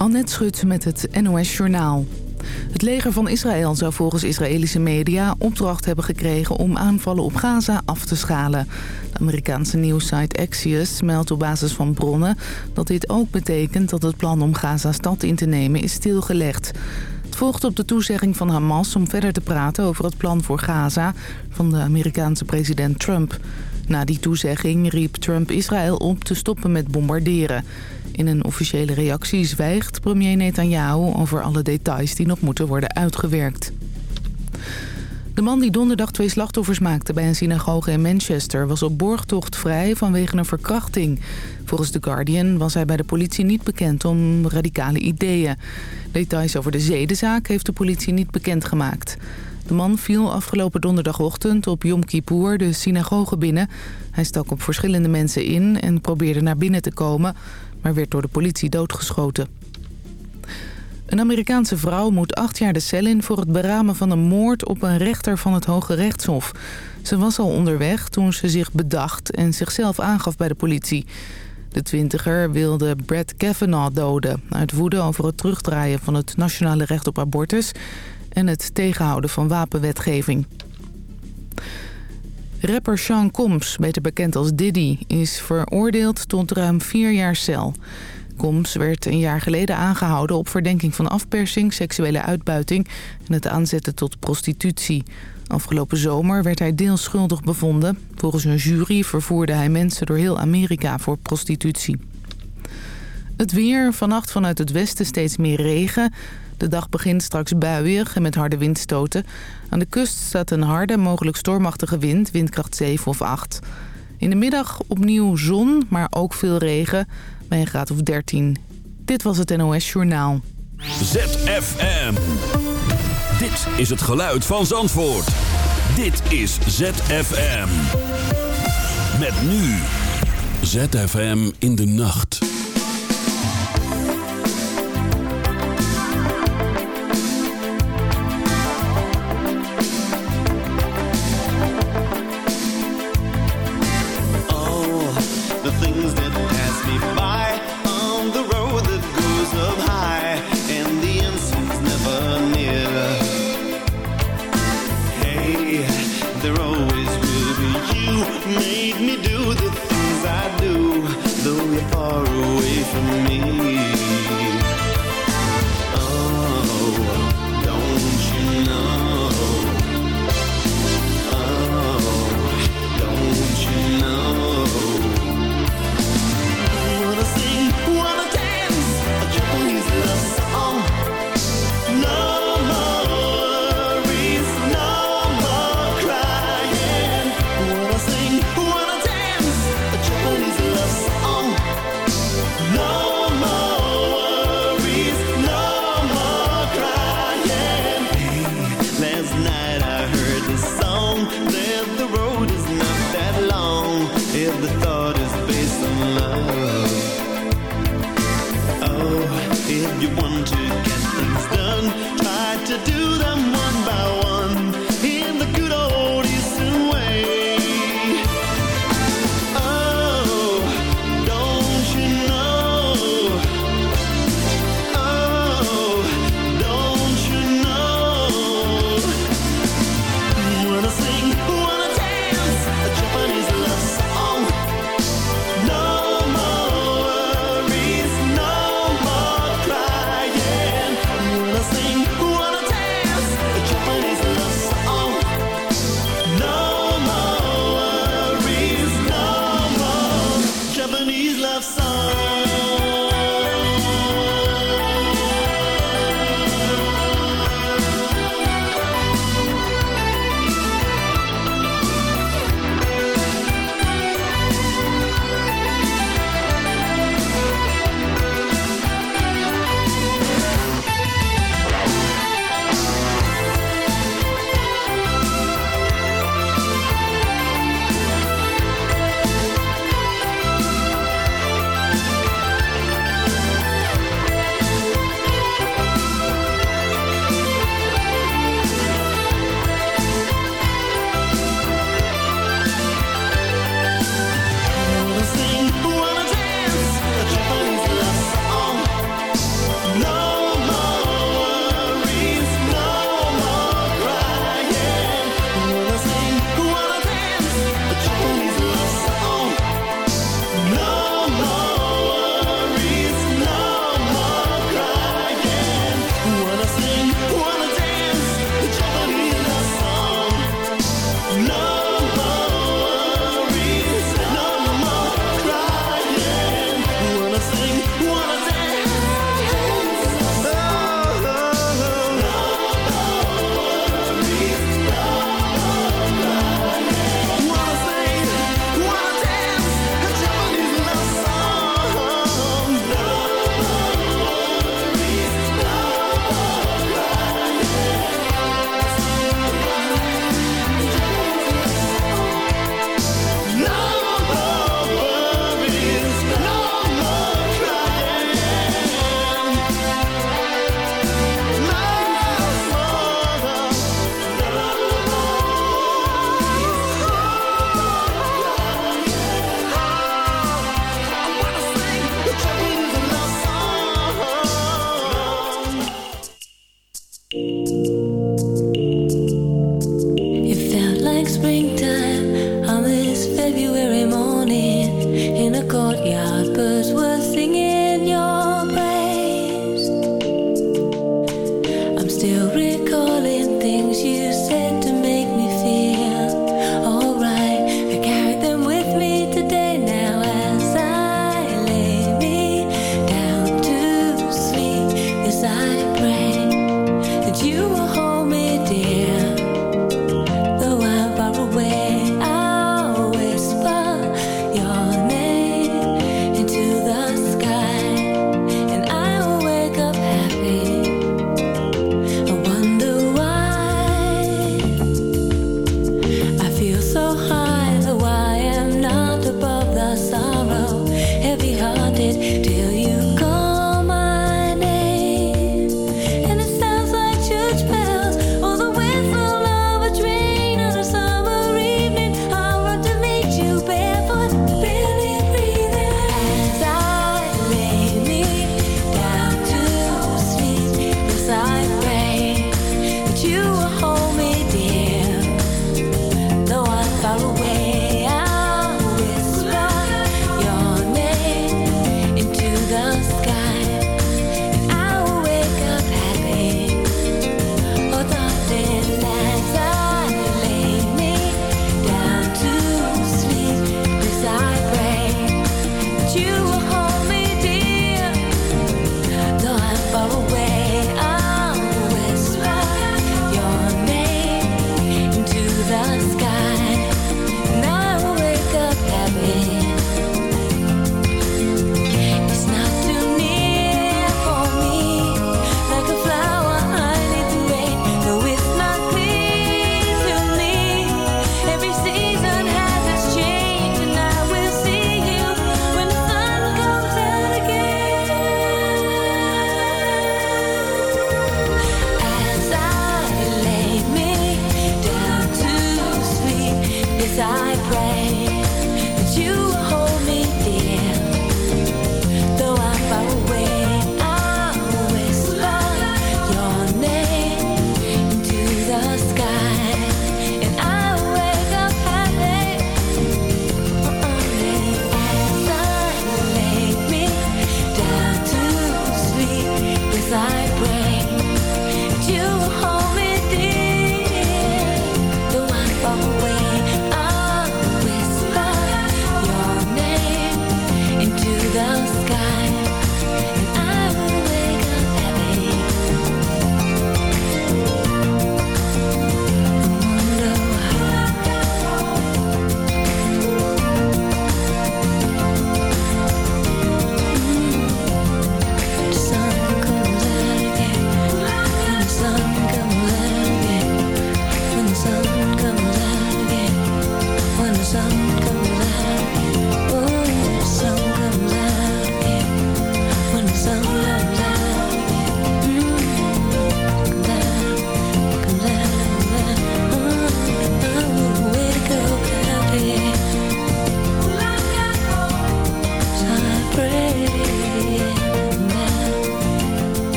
Annette Schut met het NOS Journaal. Het leger van Israël zou volgens Israëlische media opdracht hebben gekregen om aanvallen op Gaza af te schalen. De Amerikaanse nieuwssite Axios meldt op basis van bronnen dat dit ook betekent dat het plan om Gaza-stad in te nemen is stilgelegd. Het volgt op de toezegging van Hamas om verder te praten over het plan voor Gaza van de Amerikaanse president Trump. Na die toezegging riep Trump Israël op te stoppen met bombarderen. In een officiële reactie zwijgt premier Netanyahu over alle details die nog moeten worden uitgewerkt. De man die donderdag twee slachtoffers maakte bij een synagoge in Manchester... was op borgtocht vrij vanwege een verkrachting. Volgens The Guardian was hij bij de politie niet bekend om radicale ideeën. Details over de zedenzaak heeft de politie niet bekendgemaakt. De man viel afgelopen donderdagochtend op Yom Kippur de synagoge binnen. Hij stak op verschillende mensen in en probeerde naar binnen te komen maar werd door de politie doodgeschoten. Een Amerikaanse vrouw moet acht jaar de cel in voor het beramen van een moord op een rechter van het Hoge Rechtshof. Ze was al onderweg toen ze zich bedacht en zichzelf aangaf bij de politie. De twintiger wilde Brett Kavanaugh doden... uit woede over het terugdraaien van het nationale recht op abortus... en het tegenhouden van wapenwetgeving. Rapper Sean Combs, beter bekend als Diddy, is veroordeeld tot ruim vier jaar cel. Combs werd een jaar geleden aangehouden op verdenking van afpersing, seksuele uitbuiting en het aanzetten tot prostitutie. Afgelopen zomer werd hij deels schuldig bevonden. Volgens een jury vervoerde hij mensen door heel Amerika voor prostitutie. Het weer, vannacht vanuit het westen steeds meer regen. De dag begint straks buiig en met harde windstoten. Aan de kust staat een harde, mogelijk stormachtige wind, windkracht 7 of 8. In de middag opnieuw zon, maar ook veel regen, bij een graad of 13. Dit was het NOS Journaal. ZFM. Dit is het geluid van Zandvoort. Dit is ZFM. Met nu. ZFM in de nacht.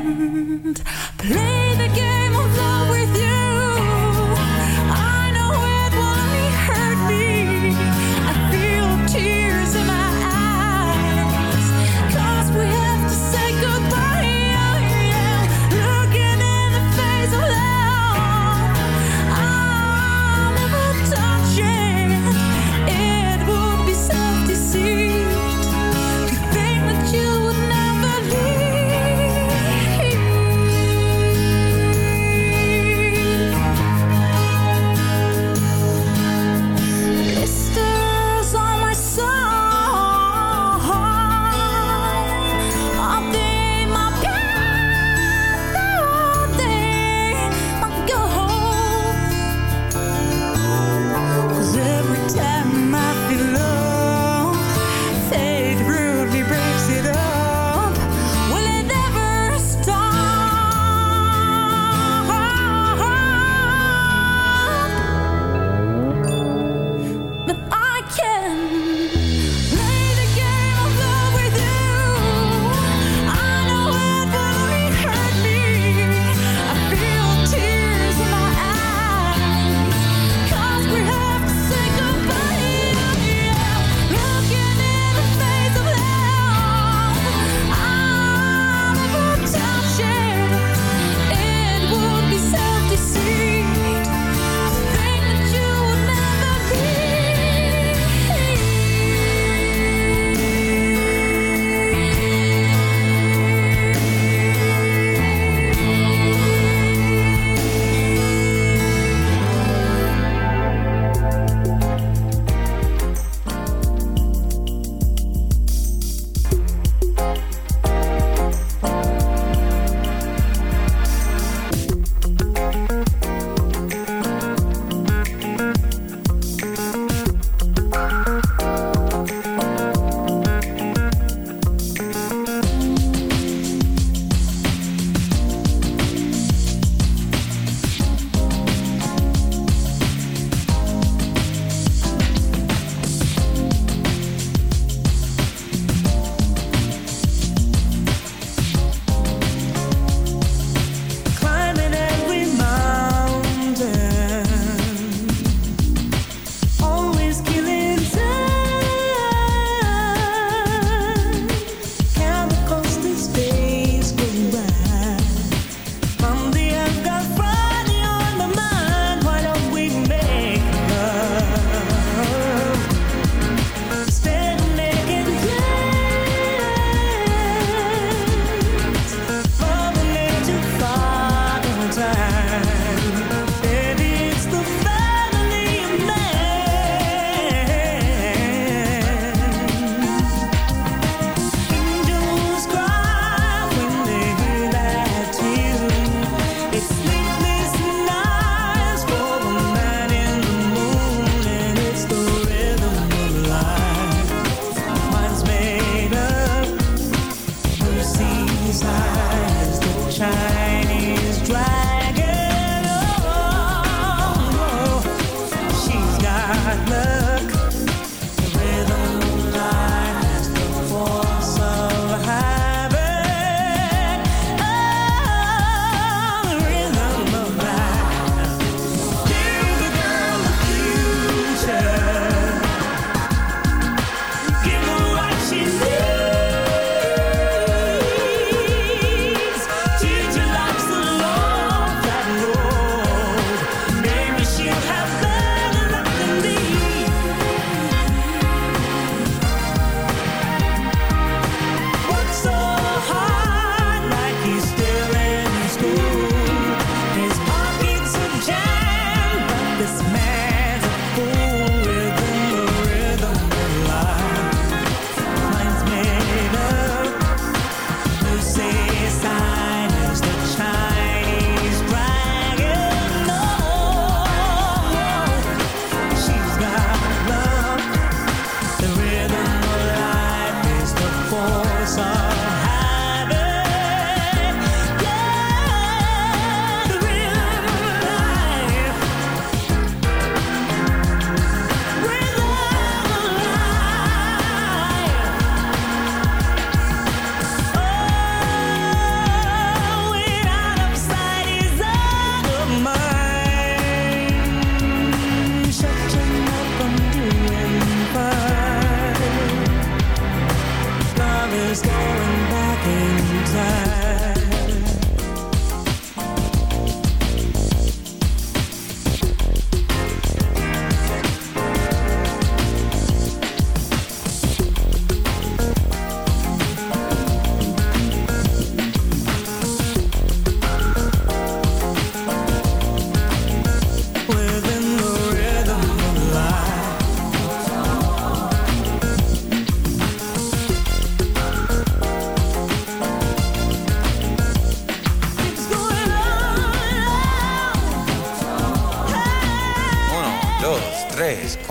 hand. Play the game.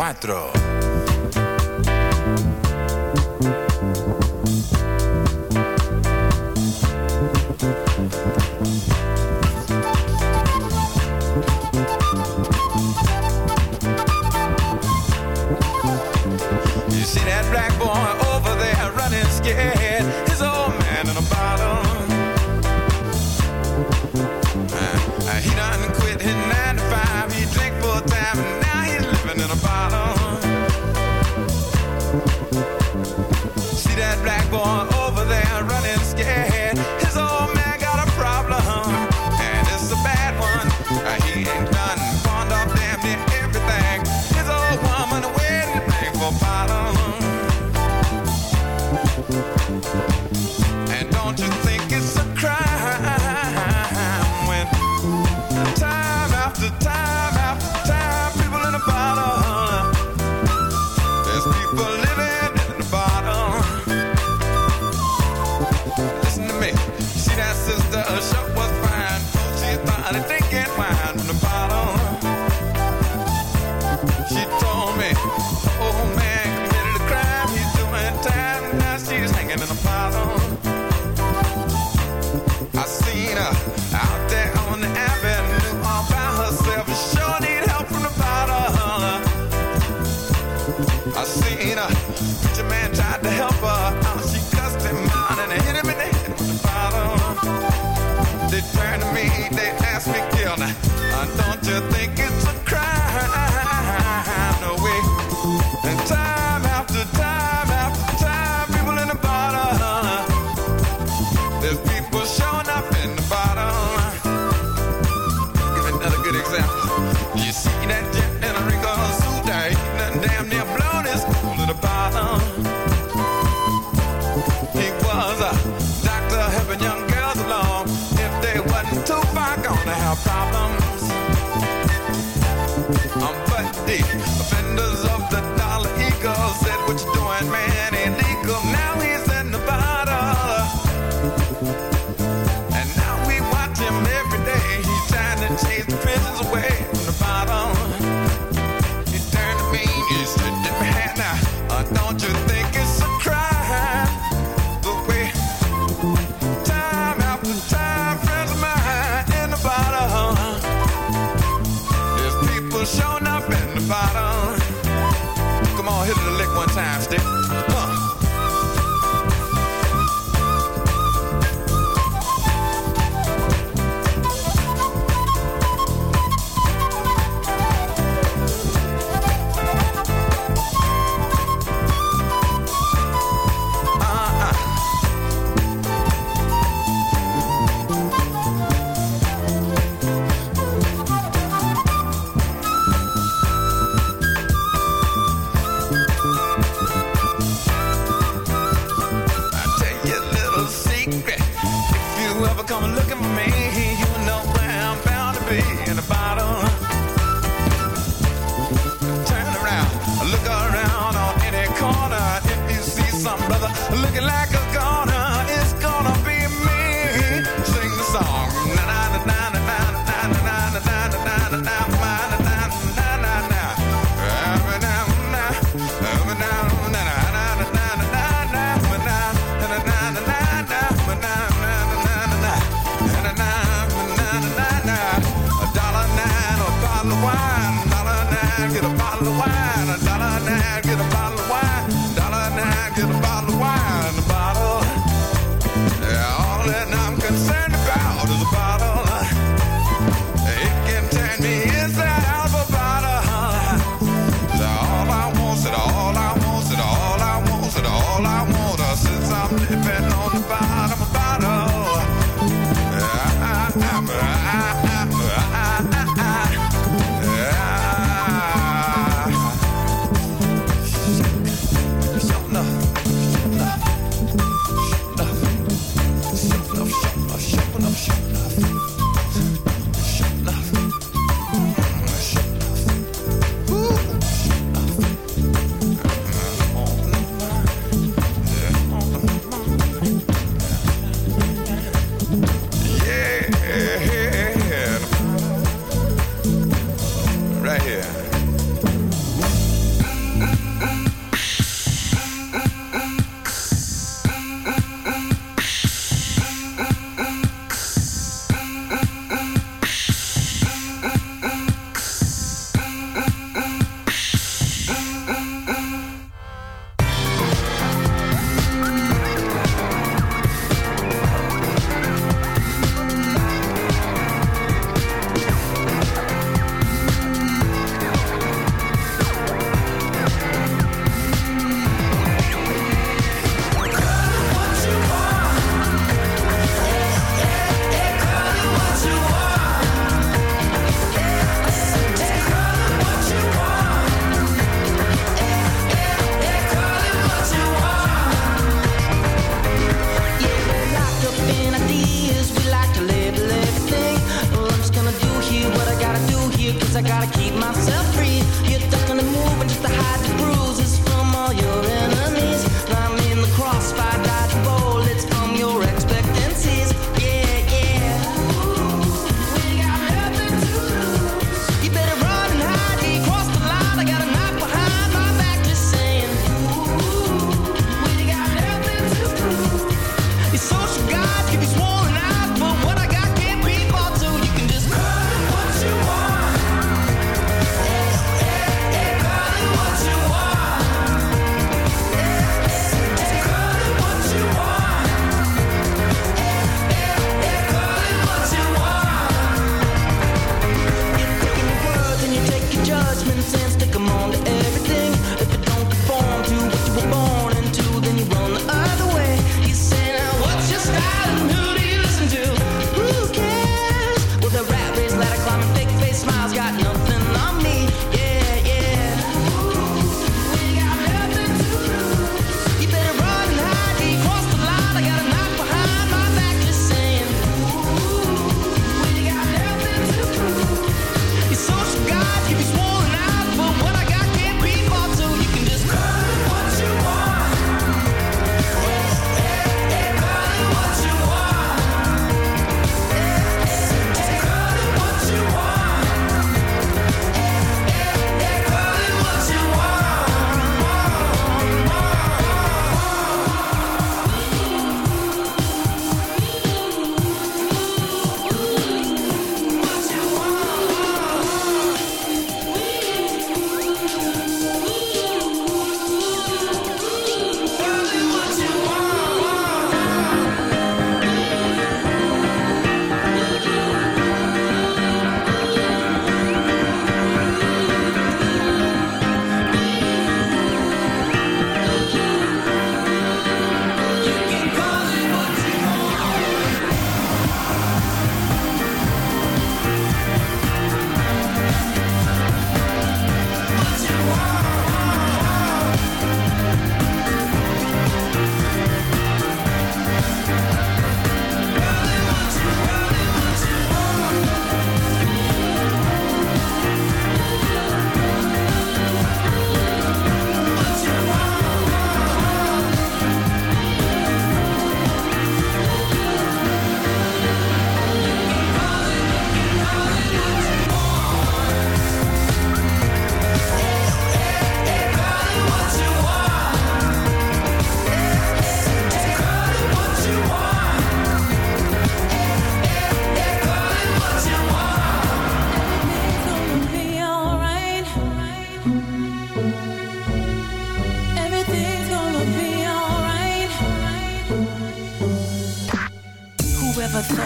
Cuatro. They turned What you doing, man? look around on any corner. If you see some brother looking like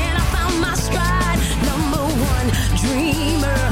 And I found my stride. Number one dreamer.